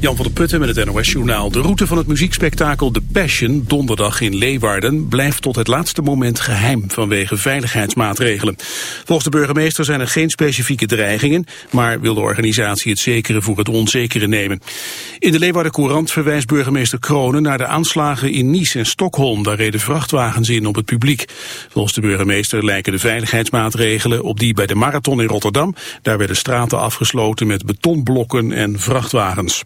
Jan van der Putten met het NOS-journaal. De route van het muziekspektakel The Passion, donderdag in Leeuwarden... blijft tot het laatste moment geheim vanwege veiligheidsmaatregelen. Volgens de burgemeester zijn er geen specifieke dreigingen... maar wil de organisatie het zekere voor het onzekere nemen. In de Leeuwarden Courant verwijst burgemeester Kronen... naar de aanslagen in Nice en Stockholm. Daar reden vrachtwagens in op het publiek. Volgens de burgemeester lijken de veiligheidsmaatregelen... op die bij de marathon in Rotterdam. Daar werden straten afgesloten met betonblokken en vrachtwagens.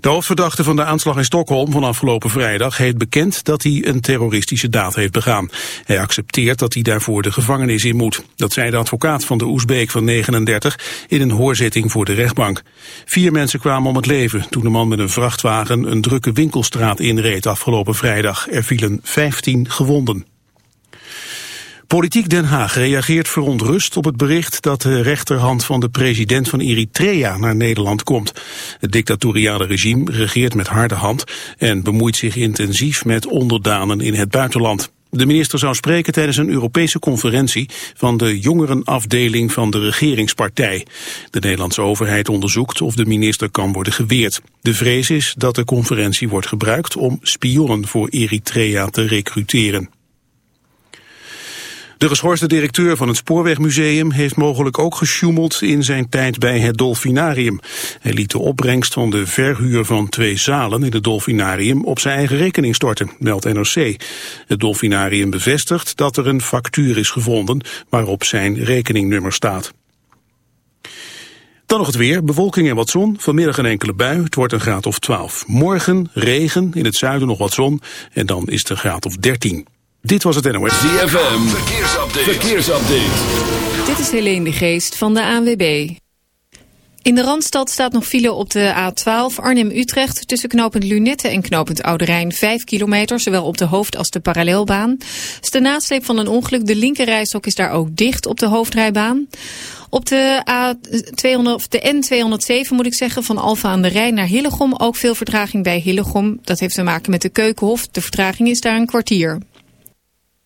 De hoofdverdachte van de aanslag in Stockholm van afgelopen vrijdag heeft bekend dat hij een terroristische daad heeft begaan. Hij accepteert dat hij daarvoor de gevangenis in moet. Dat zei de advocaat van de Oezbeek van 39 in een hoorzitting voor de rechtbank. Vier mensen kwamen om het leven toen de man met een vrachtwagen een drukke winkelstraat inreed afgelopen vrijdag. Er vielen 15 gewonden. Politiek Den Haag reageert verontrust op het bericht dat de rechterhand van de president van Eritrea naar Nederland komt. Het dictatoriale regime regeert met harde hand en bemoeit zich intensief met onderdanen in het buitenland. De minister zou spreken tijdens een Europese conferentie van de jongerenafdeling van de regeringspartij. De Nederlandse overheid onderzoekt of de minister kan worden geweerd. De vrees is dat de conferentie wordt gebruikt om spionnen voor Eritrea te recruteren. De geschorste directeur van het Spoorwegmuseum heeft mogelijk ook gesjoemeld in zijn tijd bij het Dolfinarium. Hij liet de opbrengst van de verhuur van twee zalen in het Dolfinarium op zijn eigen rekening storten, meldt NRC. Het Dolfinarium bevestigt dat er een factuur is gevonden waarop zijn rekeningnummer staat. Dan nog het weer, bewolking en wat zon, vanmiddag een enkele bui, het wordt een graad of 12. Morgen regen, in het zuiden nog wat zon en dan is het een graad of 13. Dit was het NOS. ZFM, verkeersupdate. verkeersupdate. Dit is Helene de Geest van de ANWB. In de Randstad staat nog file op de A12 Arnhem-Utrecht... tussen knooppunt Lunette en knooppunt Oude Rijn 5 kilometer... zowel op de hoofd- als de parallelbaan. is de nasleep van een ongeluk. De linkerrijstok is daar ook dicht op de hoofdrijbaan. Op de, A200, of de N207 moet ik zeggen, van Alfa aan de Rijn naar Hillegom... ook veel vertraging bij Hillegom. Dat heeft te maken met de Keukenhof. De vertraging is daar een kwartier.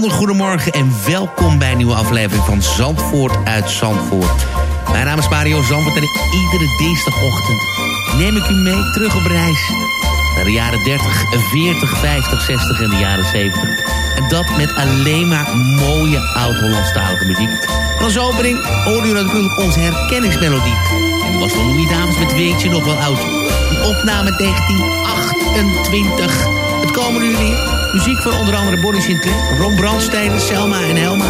Bijzonder goedemorgen en welkom bij een nieuwe aflevering van Zandvoort uit Zandvoort. Mijn naam is Mario Zandvoort en iedere dinsdagochtend neem ik u mee terug op reis. Naar de jaren 30, 40, 50, 60 en de jaren 70. En dat met alleen maar mooie oud-Hollandstalige muziek. En als opening hoorde u natuurlijk onze herkenningsmelodie. En was van Louis Dames met Weet je nog wel oud. Een opname 1928. Het komen weer. Muziek van onder andere Bonnie Sinclair, Ron Brandstede, Selma en Helma.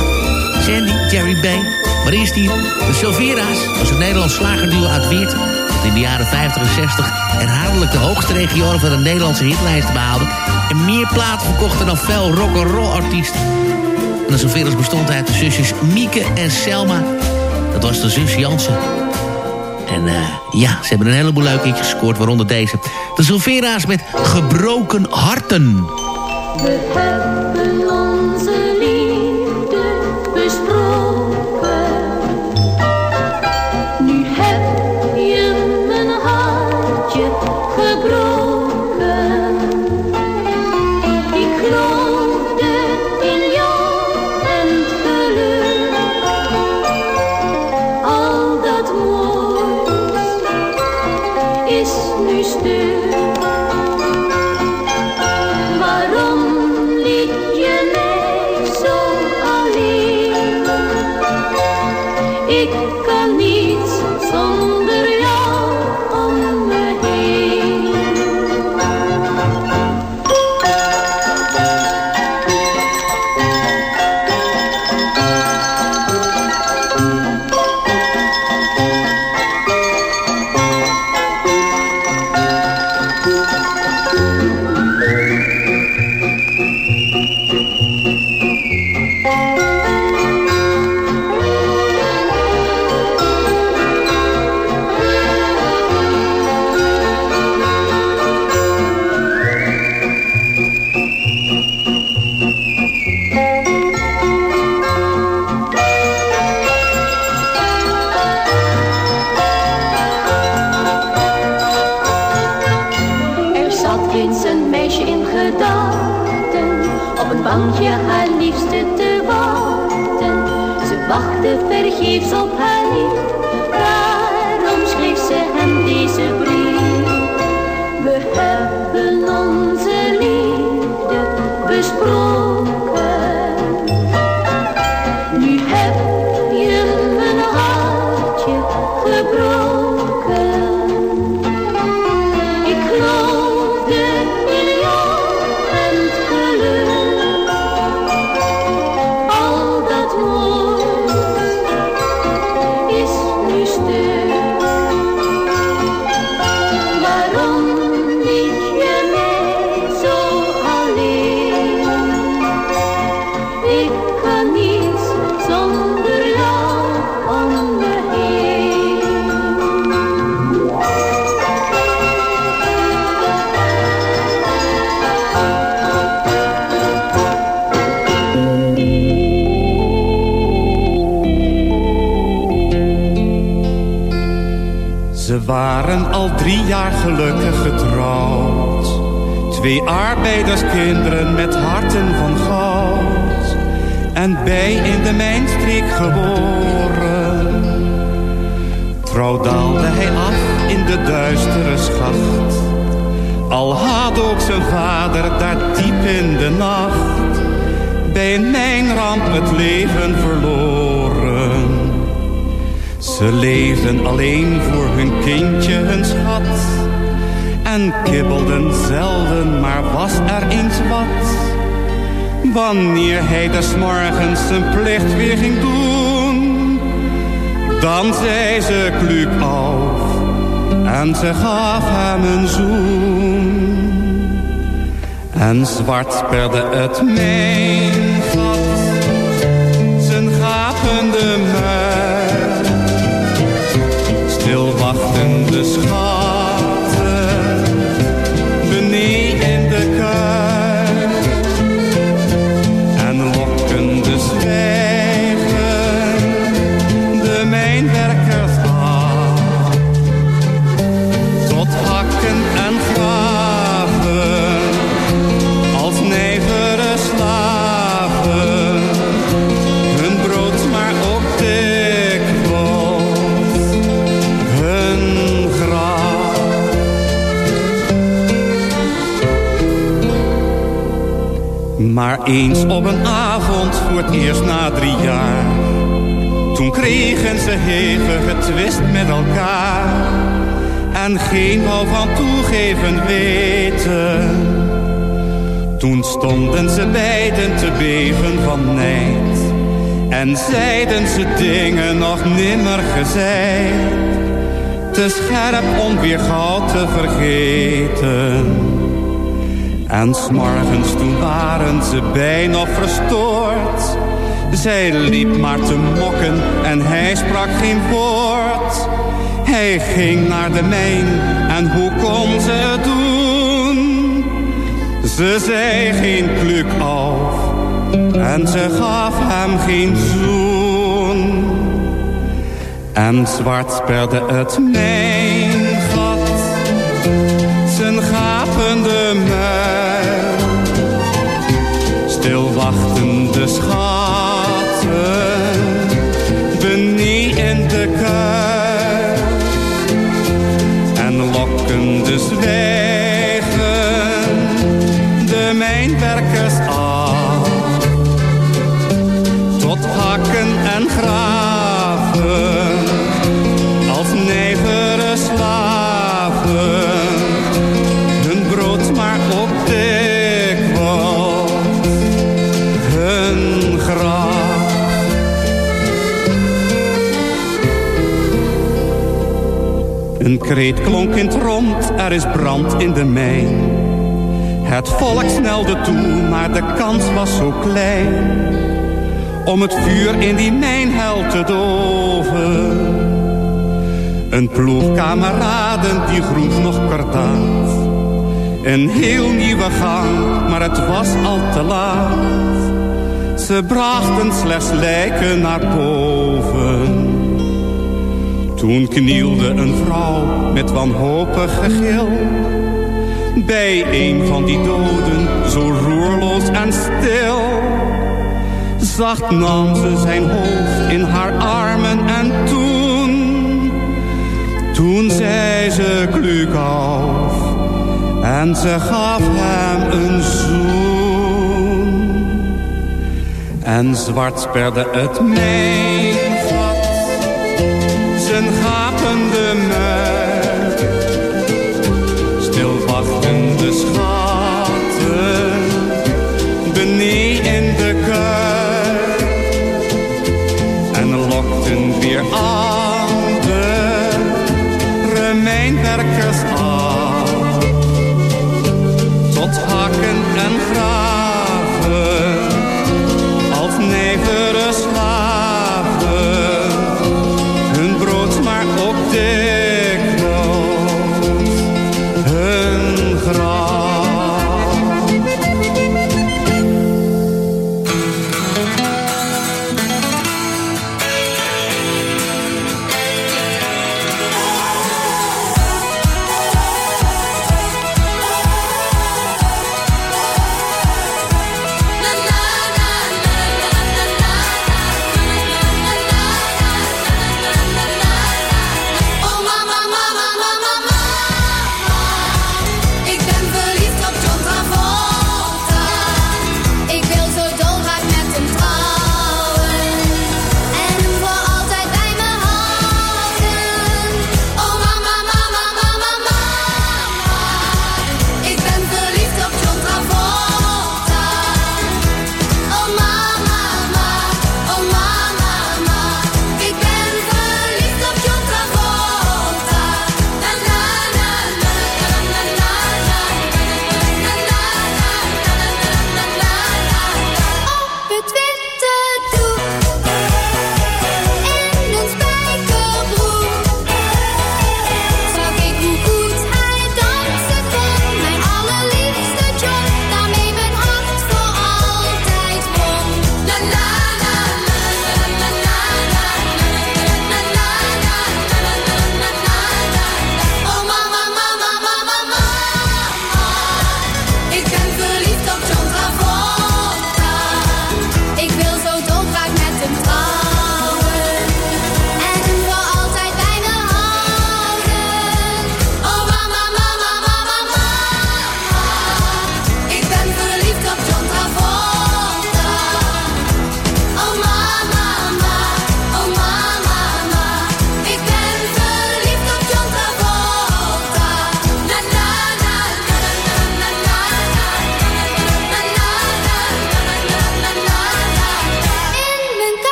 Sandy, Jerry Bay. Maar eerst hier de Silvera's. Was een Nederlands slagerduo uit Weert. Dat in de jaren 50 en 60 herhaaldelijk de hoogste regionen van de Nederlandse hitlijst behaalde. En meer platen verkochten dan fel rock'n'roll artiesten. En de Silvera's bestond uit de zusjes Mieke en Selma. Dat was de zus Jansen. En eh, ja, ze hebben een heleboel leuke liedjes gescoord, waaronder deze. De Silvera's met Gebroken Harten. We waren al drie jaar gelukkig getrouwd. Twee arbeiderskinderen met harten van goud. En bij in de mijnstreek geboren. Trouw daalde hij af in de duistere schacht. Al had ook zijn vader daar diep in de nacht. Bij een mijnramp het leven verloren. Ze leefden alleen voor hun kindje, hun schat. En kibbelden zelden, maar was er eens wat. Wanneer hij des morgens zijn plicht weer ging doen. Dan zei ze kluk af en ze gaf hem een zoen. En zwart sperde het mijnvat, Maar eens op een avond voor het eerst na drie jaar. Toen kregen ze hevige twist met elkaar En geen wou van toegeven weten. Toen stonden ze beiden te beven van nijd En zeiden ze dingen nog nimmer gezeid Te scherp om weer gauw te vergeten en s'morgens toen waren ze bijna verstoord. Zij liep maar te mokken en hij sprak geen woord. Hij ging naar de mijn en hoe kon ze het doen? Ze zei geen kluk af en ze gaf hem geen zoen. En zwart sperde het mijn kreet klonk in het rond, er is brand in de mijn. Het volk snelde toe, maar de kans was zo klein. Om het vuur in die mijnhel te doven. Een ploeg kameraden die groef nog kordaat. Een heel nieuwe gang, maar het was al te laat. Ze brachten slechts lijken naar boven. Toen knielde een vrouw met wanhopig gegil. Bij een van die doden, zo roerloos en stil. Zacht nam ze zijn hoofd in haar armen en toen. Toen zei ze kluk af en ze gaf hem een zoen. En zwart sperde het mee een gapende muil. Stil wachtende schatten, beneden in de kuil. En lokten weer andere mijnwerkers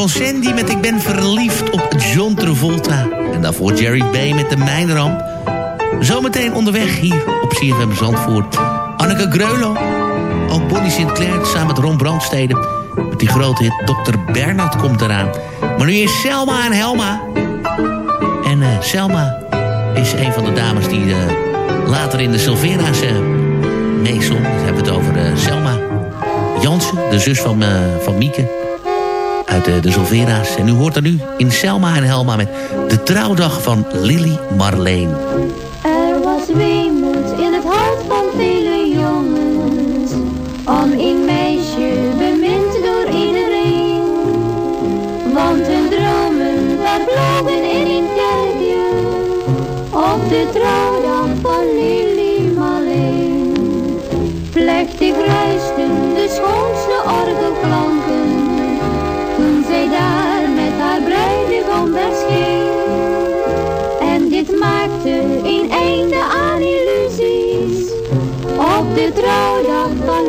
van Sandy met Ik ben verliefd op John Travolta. En daarvoor Jerry Bay met De Mijnramp. Zometeen onderweg hier op CFM Zandvoort. Anneke Greulow. Ook Bonnie Sinclair samen met Ron Brandstede. Met die grote hit Dr. Bernard komt eraan. Maar nu is Selma en Helma. En eh, Selma is een van de dames die eh, later in de Silvera's eh, uh, We Dan hebben het over Selma Jansen, de zus van, van Mieke uit de, de Zolvera's. En u hoort er nu in Selma en Helma met de trouwdag van Lily Marleen. En dit maakte een einde aan illusies op de trouwdag van.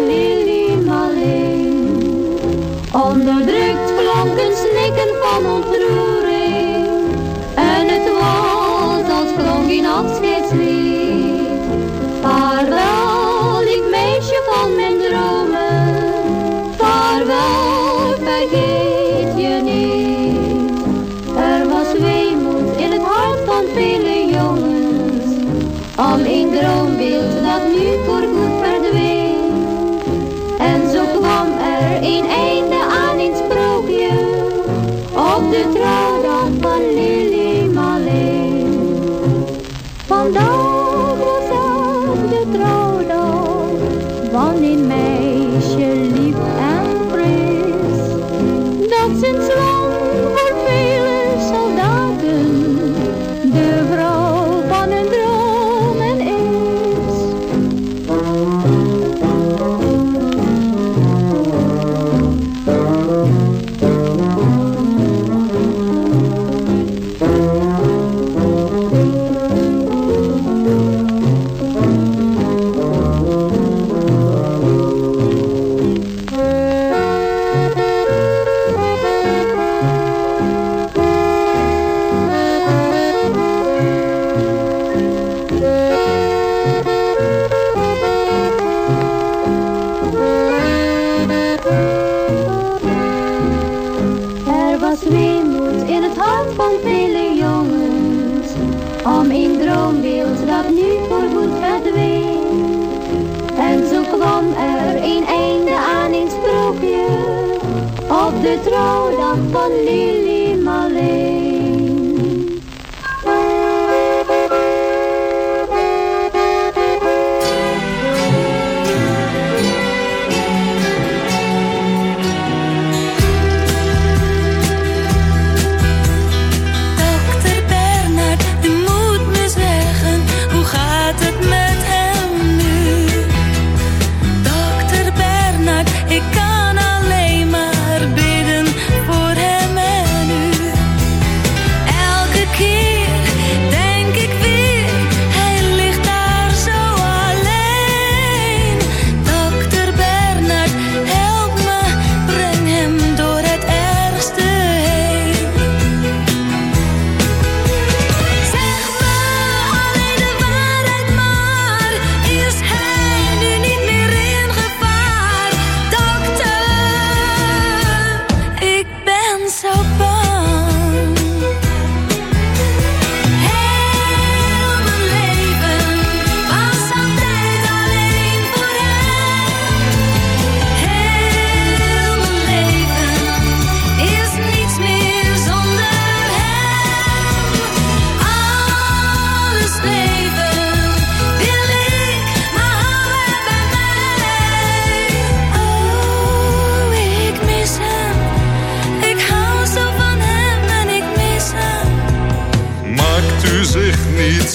van lila.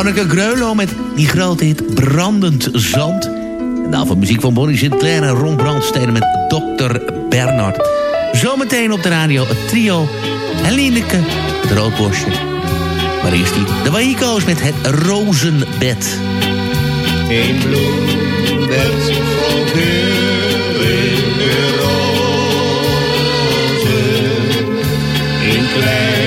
Anneke Greulow met die grote hit Brandend Zand. En daarvan muziek van Bonnie Sinclair en Ron Brandsteden met Dr. Bernard. Zometeen op de radio het trio en het roodborstje. Maar eerst die de Waiko's met het rozenbed. Een bloem dat vol de rozen, in klein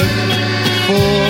look for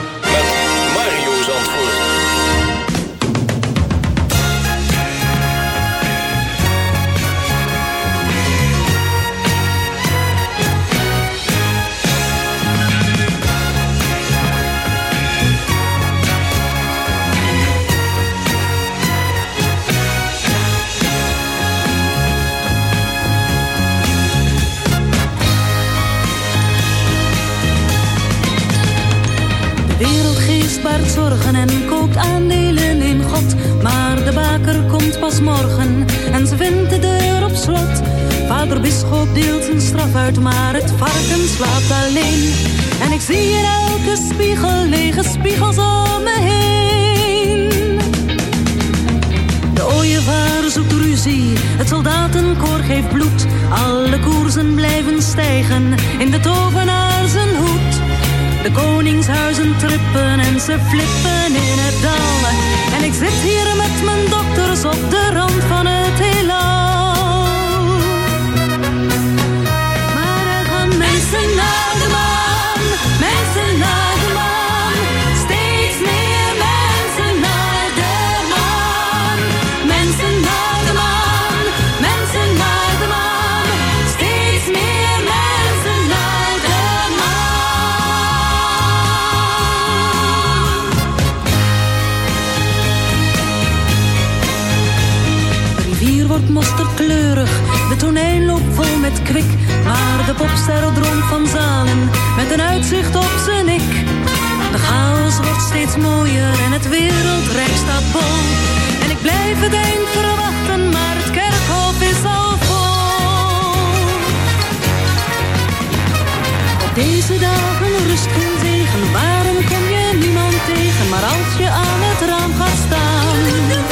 Wereldgeest baart zorgen en koopt aandelen in God. Maar de baker komt pas morgen en ze vindt de deur op slot. Vader Bisschop deelt zijn straf uit, maar het varken slaapt alleen. En ik zie in elke spiegel lege spiegels om me heen. De ooievaar zoekt ruzie, het soldatenkoor geeft bloed. Alle koersen blijven stijgen in de tovenaar zijn hoed. De koningshuizen trippen en ze flippen in het dal. En ik zit hier met mijn dokters op de rand van het heelal. Toneel vol met kwik. Maar de popster droomt van zalen, met een uitzicht op zijn nek. De chaos wordt steeds mooier en het wereldrijk staat bol. En ik blijf het eind verwachten, maar het kerkhof is al vol. Op deze dagen rust geen zegen, waarom kom je niemand tegen? Maar als je aan het raam gaat staan,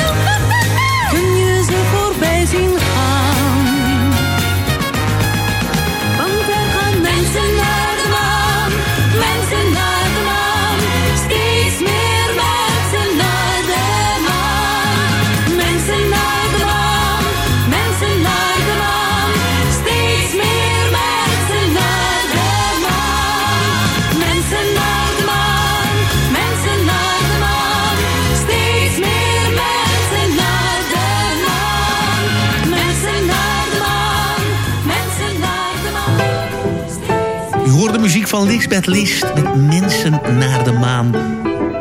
van Lisbeth List met Mensen naar de Maan.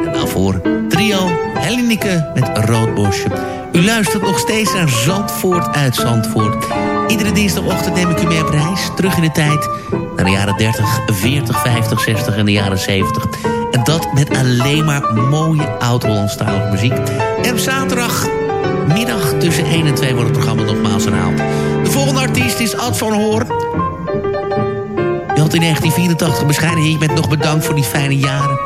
En daarvoor trio Hellinike met Roodbosje. U luistert nog steeds naar Zandvoort uit Zandvoort. Iedere dinsdagochtend neem ik u mee op reis. Terug in de tijd naar de jaren 30, 40, 50, 60 en de jaren 70. En dat met alleen maar mooie oud-Hollandstalige muziek. En op zaterdagmiddag tussen 1 en 2 wordt het programma nogmaals herhaald. De volgende artiest is Ad van Hoorn. In 1984 bescheiden hitje met nog bedankt voor die fijne jaren.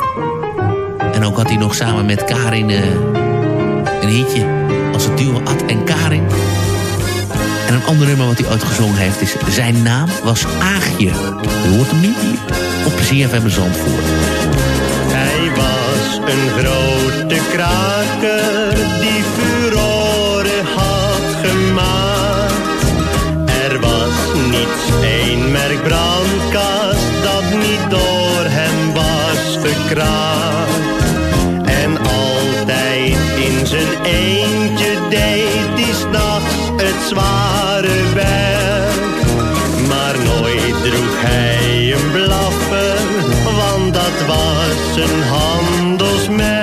En ook had hij nog samen met Karin uh, een hitje als het duo Ad en Karin. En een ander nummer wat hij ooit gezongen heeft is... Zijn naam was Aagje. U hoort hem niet hier op ZFM Zandvoort. Hij was een grote kraker die brandkast dat niet door hem was verkraakt. En altijd in zijn eentje deed hij s'nachts het zware werk. Maar nooit droeg hij een blaffer, want dat was een handelsmerk.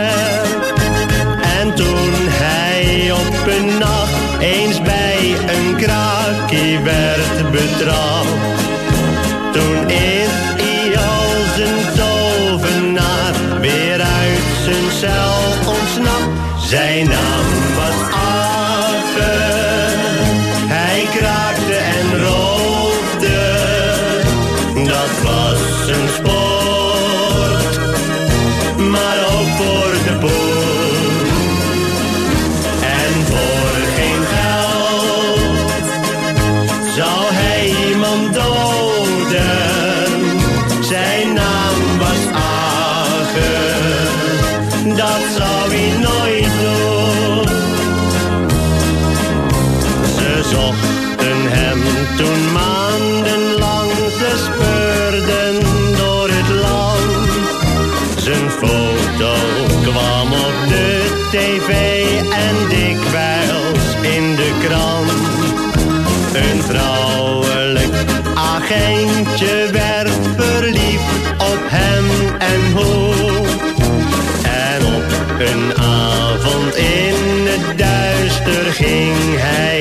En toen hij op een nacht eens bij een kraakie werd betrapt. Zijn cel ontsnapt. Zijn naam ging hij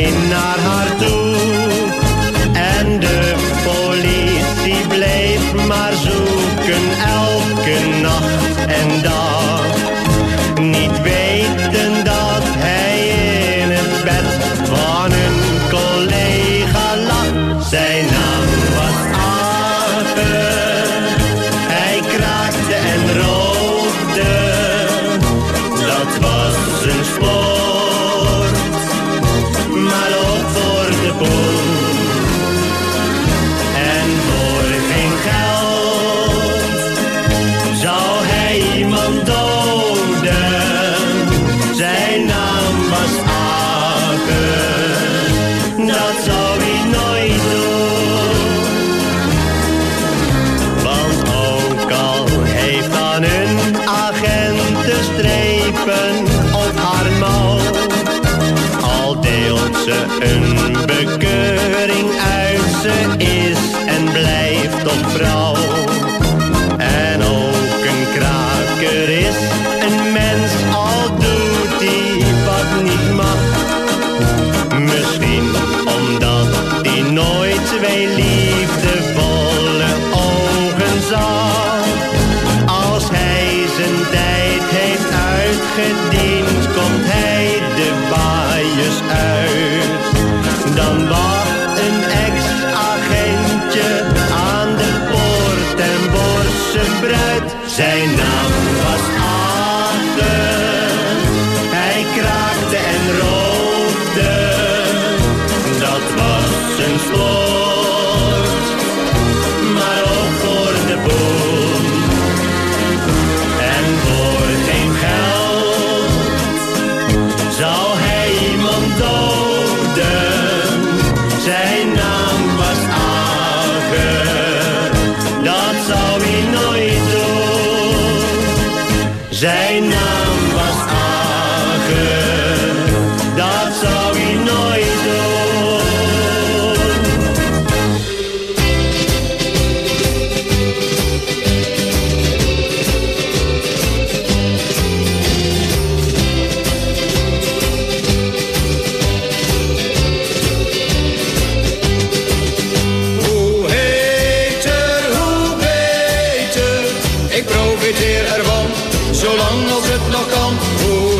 nog kan. Hoe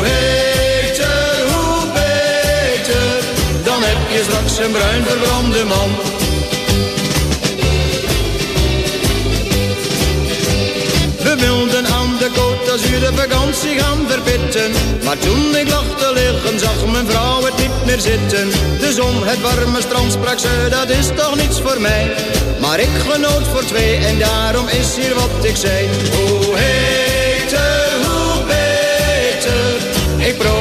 hoe beter, dan heb je straks een bruin verbrande man. We wilden aan de Côte de vakantie gaan verpitten. Maar toen ik lag te liggen, zag mijn vrouw het niet meer zitten. De zon, het warme strand, sprak ze, dat is toch niets voor mij. Maar ik genoot voor twee en daarom is hier wat ik zei. Hoe hoe beter, ik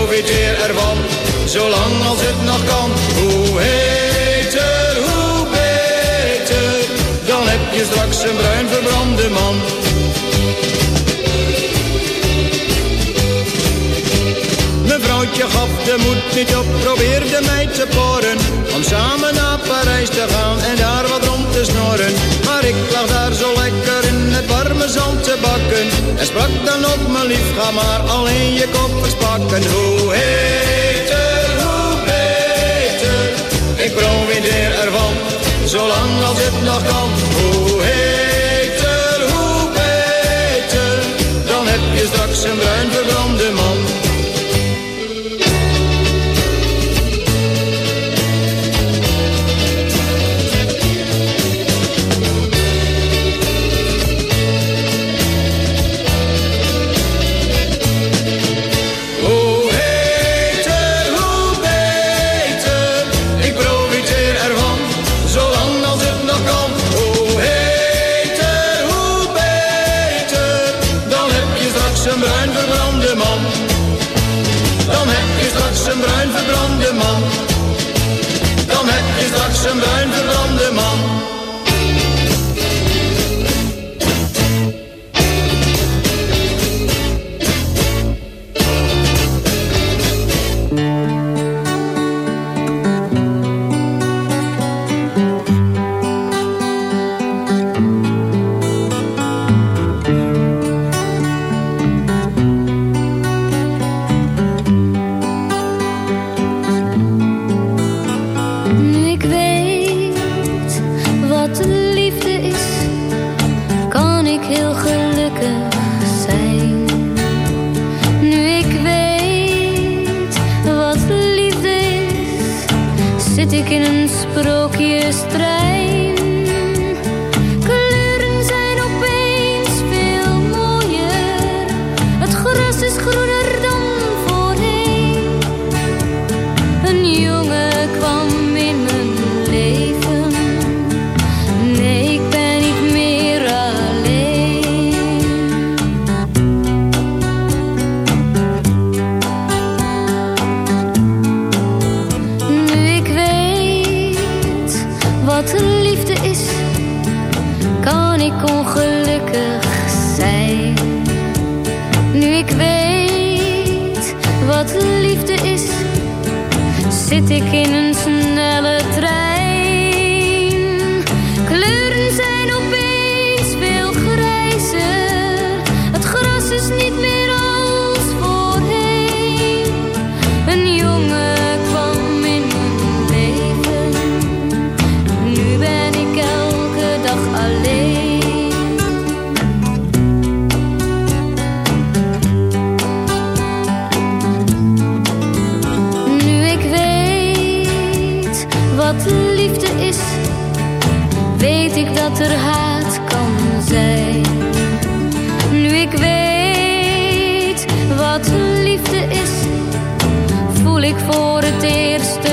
profiteer ervan, zolang als het nog kan. Hoe heter, hoe beter, dan heb je straks een bruin verbrande man. Mijn vrouwtje gaf de moed niet op, probeerde mij te poren. Om samen naar Parijs te gaan en daar wat Maar ik lag daar zo lekker in het warme zand te bakken. En sprak dan op mijn lief, ga maar alleen je koffers pakken. Hoe heter, hoe beter, ik profiteer ervan. Zolang als het nog kan. Hoe heter, hoe beter, dan heb je straks een bruin je weet ik dat er haat kan zijn. Nu ik weet wat liefde is, voel ik voor het eerst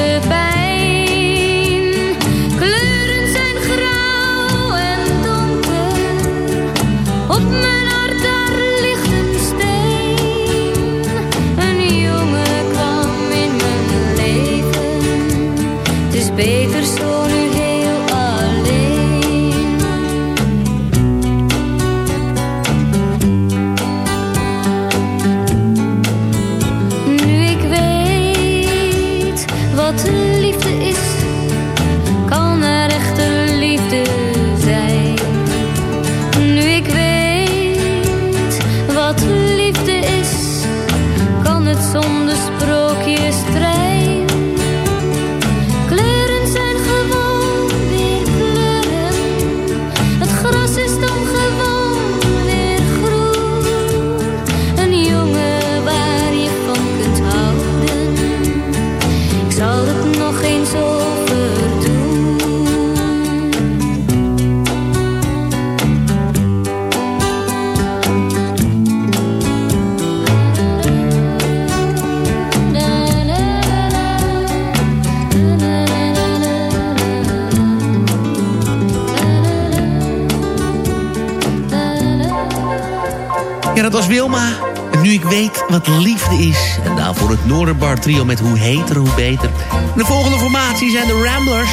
Wilma. En nu ik weet wat liefde is. En daarvoor het Noorderbar trio met hoe heter hoe beter. De volgende formatie zijn de Ramblers.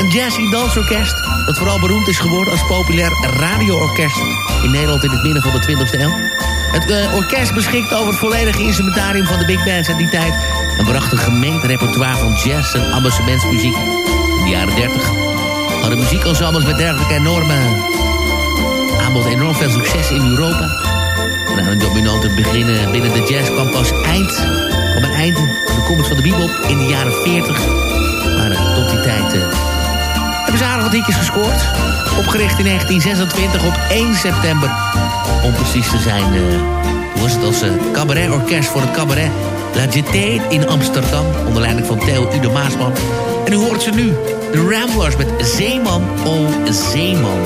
Een jazzy dansorkest dat vooral beroemd is geworden als populair radioorkest in Nederland in het midden van de 20e eeuw. Het eh, orkest beschikt over het volledige instrumentarium van de big bands uit die tijd en bracht een gemengd repertoire van jazz en amusementsmuziek in de jaren 30. Hadden muziekensembles met dergelijke enorme aanbod enorm veel succes in Europa. Aan een dominante beginnen binnen de jazz kwam pas eind, kwam een eind de komst van de bebop in de jaren 40. Maar uh, tot die tijd uh, hebben ze aardig wat hitjes gescoord. Opgericht in 1926 op 1 september. Om precies te zijn, uh, hoe was het als cabaretorkest voor het cabaret La Jetée in Amsterdam. Onder leiding van Theo Ude Maasman. En u hoort ze nu, de Ramblers met Zeeman, oh Zeeman.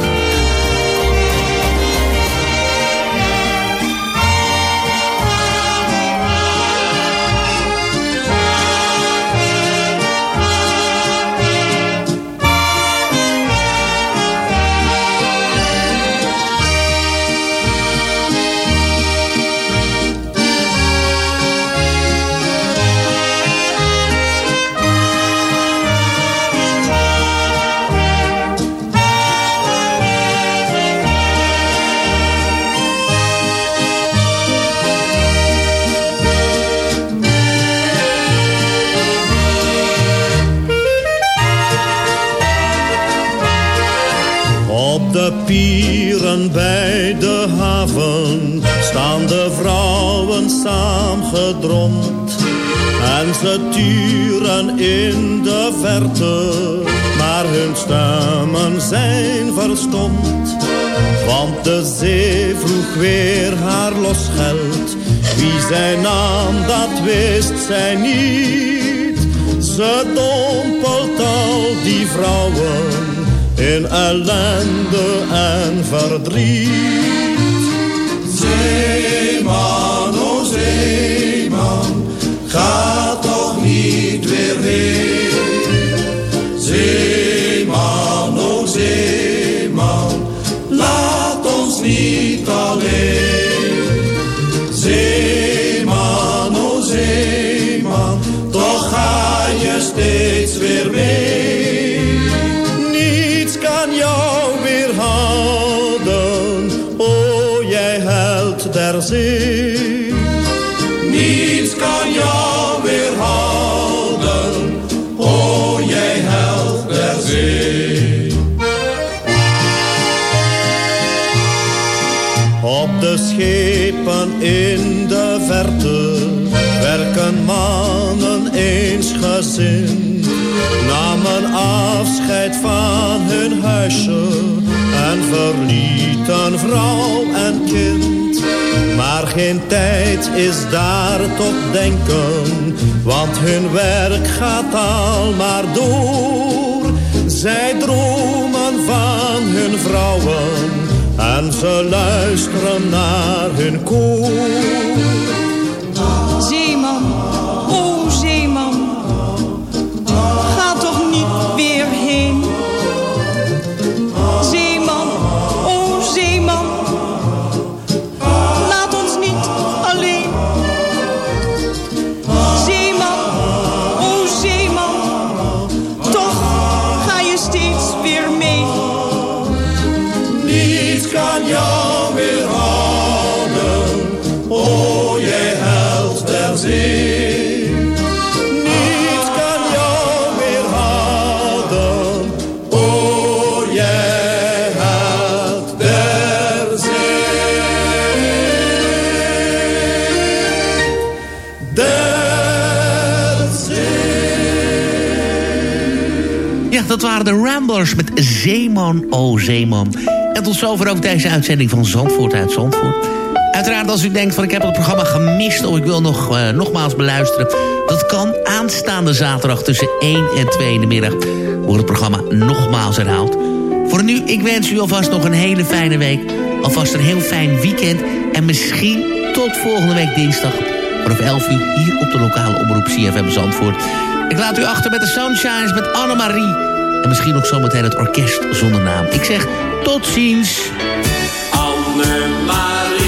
Pieren bij de haven staan de vrouwen saamgedromd. En ze turen in de verte, maar hun stemmen zijn verstomd. Want de zee vroeg weer haar losgeld. Wie zij naam, dat wist zij niet. Ze dompelt al die vrouwen in ellende en verdriet. Zeeman, o zeeman, ga toch niet weer heen. Zeeman, o zeeman, laat ons niet alleen. Niets kan jou weerhouden, o jij held der zee. Op de schepen in de verte werken mannen eensgezind, namen afscheid van hun huisje en verlieten vrouw en kind. Maar geen tijd is daar tot denken, want hun werk gaat al maar door. Zij dromen van hun vrouwen en ze luisteren naar hun koor. Jou weerhouden, o jij held der zee. Niets kan jou weerhouden, o jij held der zee. Der Ja, dat waren de Ramblers met Zeeman, oh Zeeman. Tot zover ook deze uitzending van Zandvoort uit Zandvoort. Uiteraard als u denkt van ik heb het programma gemist... of ik wil nog eh, nogmaals beluisteren... dat kan aanstaande zaterdag tussen 1 en 2 in de middag... wordt het programma nogmaals herhaald. Voor nu, ik wens u alvast nog een hele fijne week. Alvast een heel fijn weekend. En misschien tot volgende week dinsdag... vanaf 11 uur hier op de lokale omroep CFM Zandvoort. Ik laat u achter met de Sunshines met Annemarie... En misschien nog zometeen het orkest zonder naam. Ik zeg tot ziens. Annemarie,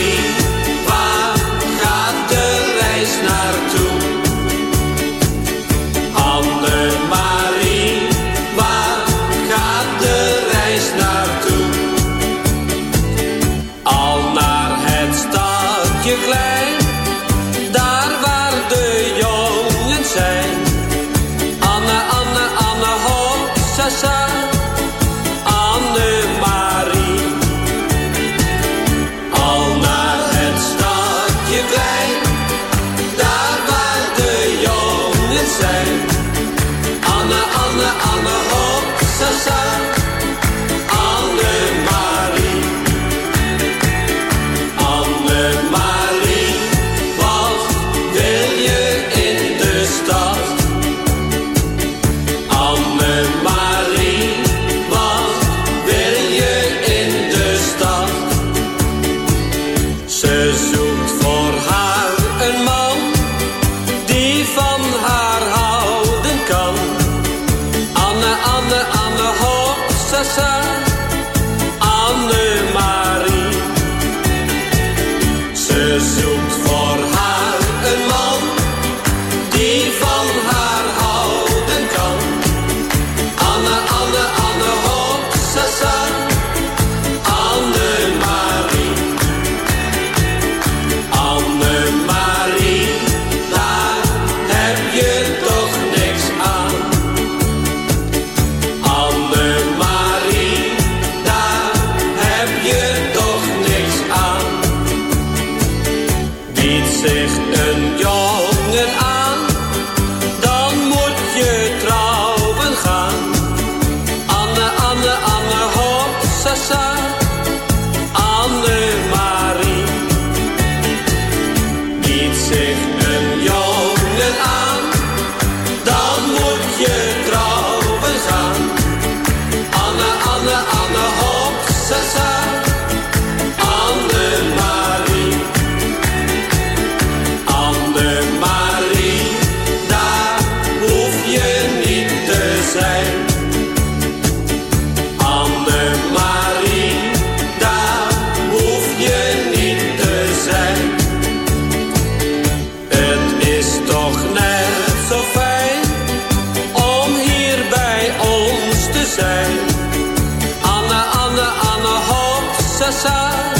pasar.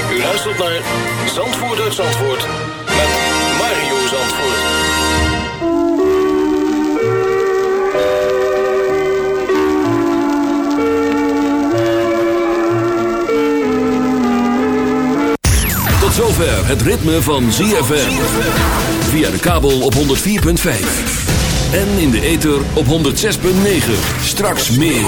U luistert naar Zandvoort uit Zandvoort met Mario Zandvoort. Tot zover het ritme van ZFM. Via de kabel op 104.5. En in de ether op 106.9. Straks meer.